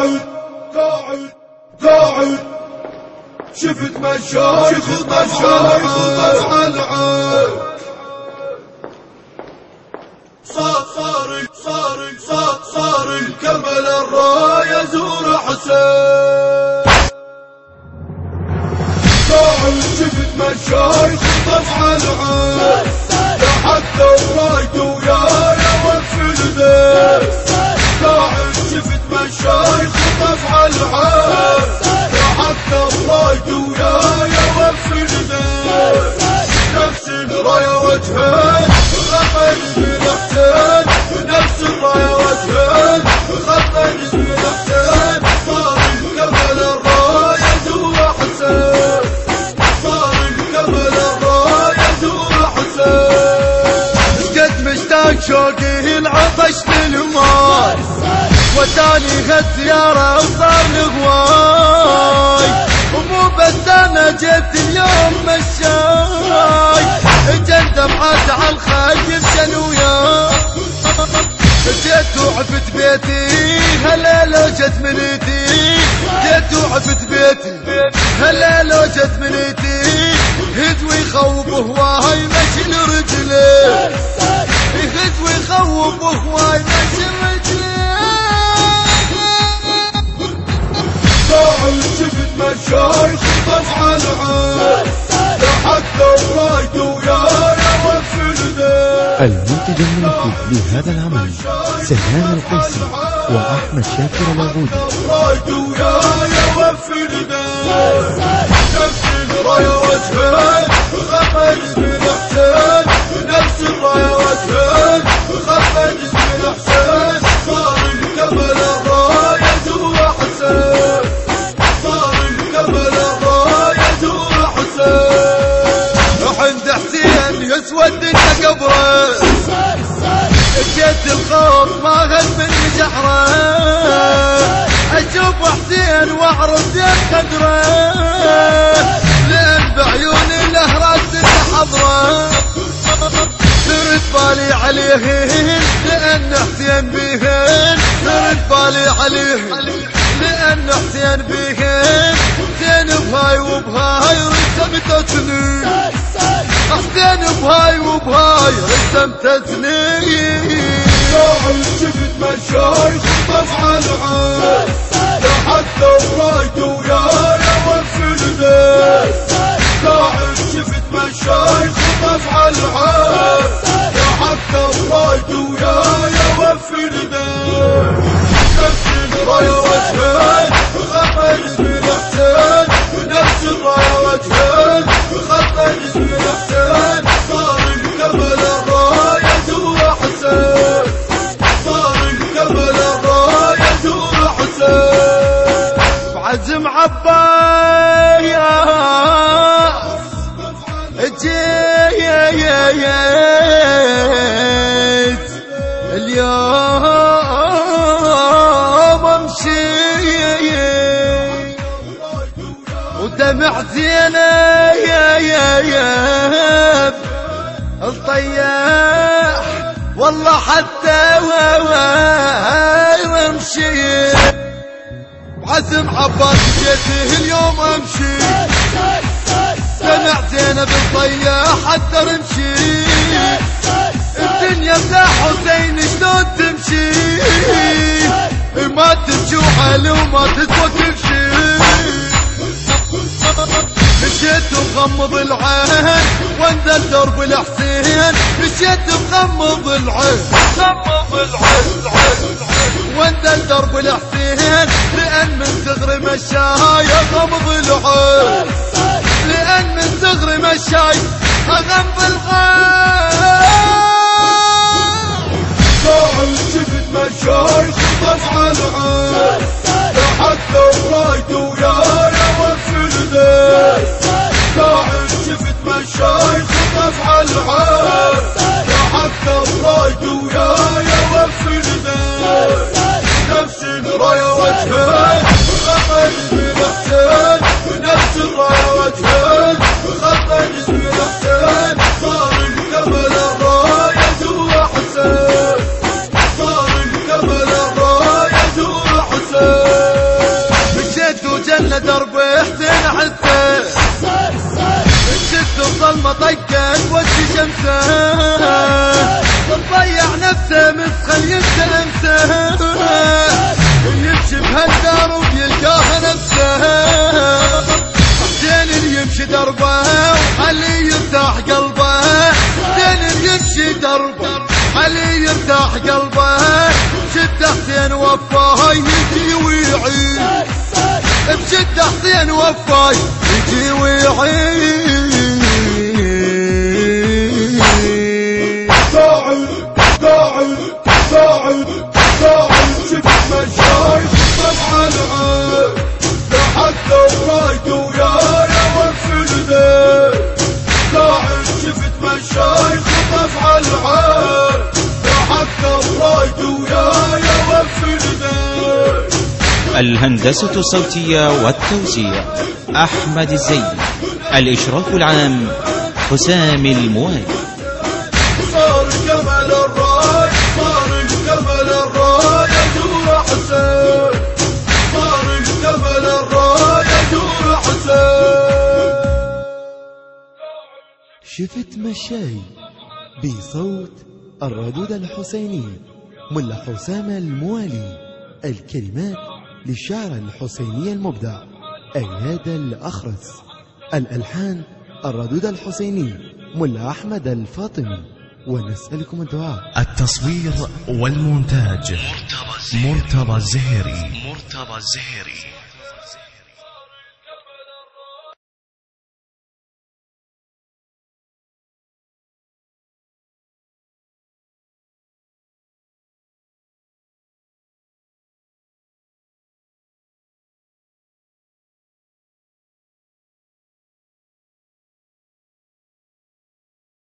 قاعد قاعد قاعد. شفت مشاي شفت مشاي طفح العين صار صار صار صار صار الكمل الراية زور حسين. قاعد شفت مشاي طفح العين حتى ورايد ويايا الراية وجهين غطي من حسين نفس الراية وجهين غطي من حسين صار الكمل الراية زور حسين صار الكمل الراية زور حسين قد مشتاق شوقي العطش للماي وداني هالزيارة وصار لغواي ومو بس أنا جيت اليوم مشاي. ابحث على الخايف شنويا جيت وعفت بيتي هلا لو جت منيتي. جيت وعفت بيتي هلا لو جت منيتي. هد ويخوف هواي مشي لرجلي. هد ويخوف هواي مشي رجلي قاعد شفت مشاي خطف على العين. حتى ورايد الدين المنتج الملكي لهذا العمل سهان القيسي وأحمد شاكر العبودي رايد حسين زين قدره لأن بعيوني له راس حضره سرت بالي عليهن لأن حسين بيهن. سرت بالي عليهن لأن حسين بيهن. زين بهاي وبهاي رسمتتني حسين بهاي وبهاي رسمتتني قاعد شفت مشاي على العين حتى ورايد ويايا وقف الدين قاعد شفت مشاي خطف على العين جيت اليوم امشي ودمع زينة يا يا يا الطياح والله حتى وامشي عزم عباس جيته اليوم امشي سمع زينب الطياح حتى رمشي. الدنيا بلا حسين شلون تمشي؟ ما تمشي وحلو ما تسوى كل شي. مشيت ومغمض العين وانزل درب الحسين. مشيت ومغمض العين غمض العين العين وانزل درب الحسين. لأن من صغري مشاي غمض العين. صغري مشاي اغمض العين قاعد شفت مشاي خطف على العين حتى ورايد ويايا وقف الدين قاعد شفت مشاي خطف على العين حتى ورايد ويايا وقف الدين نفس الراية وجهين غطيت شمسه مضيع نفسه متخيل يمسه ويمشي بهالدار وبيلقاها نفسه. زين يمشي دربه وخلي يرتاح قلبه. زين يمشي دربه علي يرتاح قلبه. بشدة حسين وفاه يجي ويعيد بشدة حسين وفاه يجي ويعيد الهندسة الصوتية والتوزيع أحمد الزين الإشراف العام حسام الموالي. صار الراي صار الراي حسين صار الراي حسين شفت مشاي بصوت الردود الحسيني ملا حسام الموالي. الكلمات للشاعر الحسيني المبدع أياد الأخرس. الألحان الردود الحسيني ملا أحمد الفاطمي. ونسألكم الدعاء. التصوير والمونتاج مرتضى الزهيري مرتضى الزهيري